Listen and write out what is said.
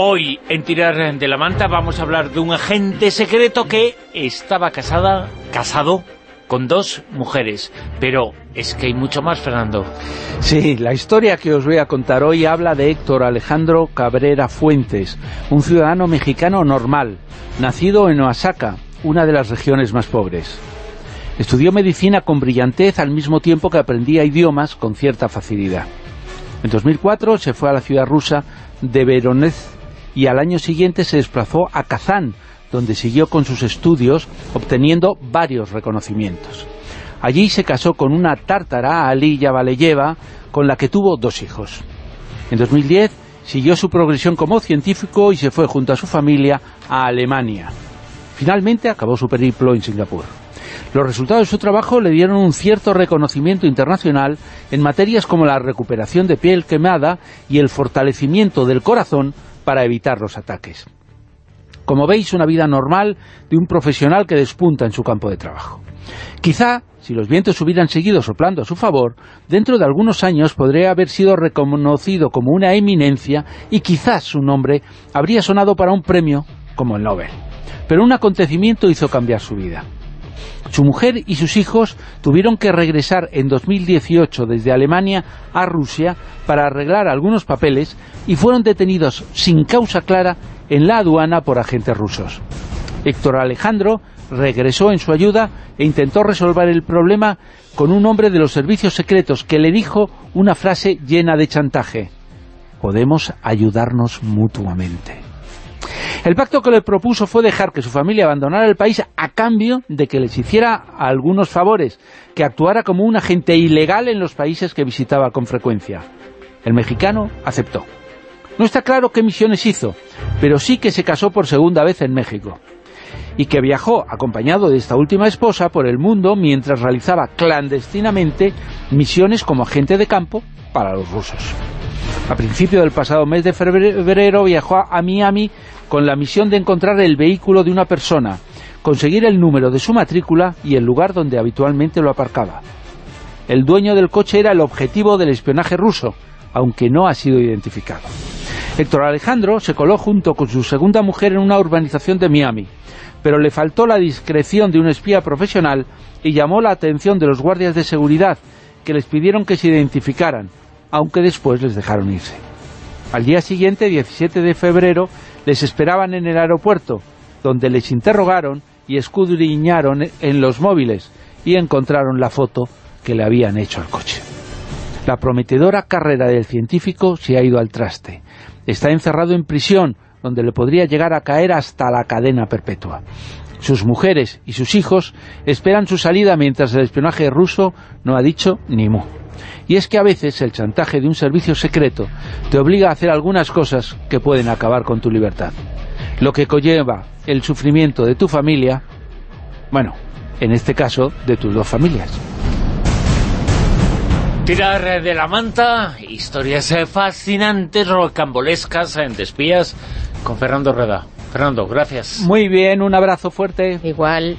Hoy, en Tirar de la Manta, vamos a hablar de un agente secreto que estaba casada, casado con dos mujeres. Pero es que hay mucho más, Fernando. Sí, la historia que os voy a contar hoy habla de Héctor Alejandro Cabrera Fuentes, un ciudadano mexicano normal, nacido en Oaxaca, una de las regiones más pobres. Estudió medicina con brillantez al mismo tiempo que aprendía idiomas con cierta facilidad. En 2004 se fue a la ciudad rusa de Veronez y al año siguiente se desplazó a Kazán, donde siguió con sus estudios obteniendo varios reconocimientos. Allí se casó con una tártara, Aliyah Valeyeva, con la que tuvo dos hijos. En 2010 siguió su progresión como científico y se fue junto a su familia a Alemania. Finalmente acabó su periplo en Singapur. Los resultados de su trabajo le dieron un cierto reconocimiento internacional en materias como la recuperación de piel quemada y el fortalecimiento del corazón para evitar los ataques. Como veis, una vida normal de un profesional que despunta en su campo de trabajo. Quizá, si los vientos hubieran seguido soplando a su favor, dentro de algunos años podría haber sido reconocido como una eminencia y quizás su nombre habría sonado para un premio como el Nobel. Pero un acontecimiento hizo cambiar su vida. Su mujer y sus hijos tuvieron que regresar en 2018 desde Alemania a Rusia para arreglar algunos papeles y fueron detenidos sin causa clara en la aduana por agentes rusos. Héctor Alejandro regresó en su ayuda e intentó resolver el problema con un hombre de los servicios secretos que le dijo una frase llena de chantaje. Podemos ayudarnos mutuamente. El pacto que le propuso fue dejar que su familia abandonara el país a cambio de que les hiciera algunos favores, que actuara como un agente ilegal en los países que visitaba con frecuencia. El mexicano aceptó. No está claro qué misiones hizo, pero sí que se casó por segunda vez en México y que viajó acompañado de esta última esposa por el mundo mientras realizaba clandestinamente misiones como agente de campo para los rusos. A principio del pasado mes de febrero viajó a Miami con la misión de encontrar el vehículo de una persona, conseguir el número de su matrícula y el lugar donde habitualmente lo aparcaba. El dueño del coche era el objetivo del espionaje ruso, aunque no ha sido identificado. Héctor Alejandro se coló junto con su segunda mujer en una urbanización de Miami, pero le faltó la discreción de un espía profesional y llamó la atención de los guardias de seguridad, que les pidieron que se identificaran, aunque después les dejaron irse. Al día siguiente, 17 de febrero, les esperaban en el aeropuerto, donde les interrogaron y escudriñaron en los móviles y encontraron la foto que le habían hecho al coche. La prometedora carrera del científico se ha ido al traste. Está encerrado en prisión, donde le podría llegar a caer hasta la cadena perpetua. Sus mujeres y sus hijos esperan su salida mientras el espionaje ruso no ha dicho ni mu. Y es que a veces el chantaje de un servicio secreto te obliga a hacer algunas cosas que pueden acabar con tu libertad. Lo que conlleva el sufrimiento de tu familia, bueno, en este caso, de tus dos familias. Tirar de la manta, historias fascinantes, rocambolescas, de espías, con Fernando Reda. Fernando, gracias. Muy bien, un abrazo fuerte. Igual.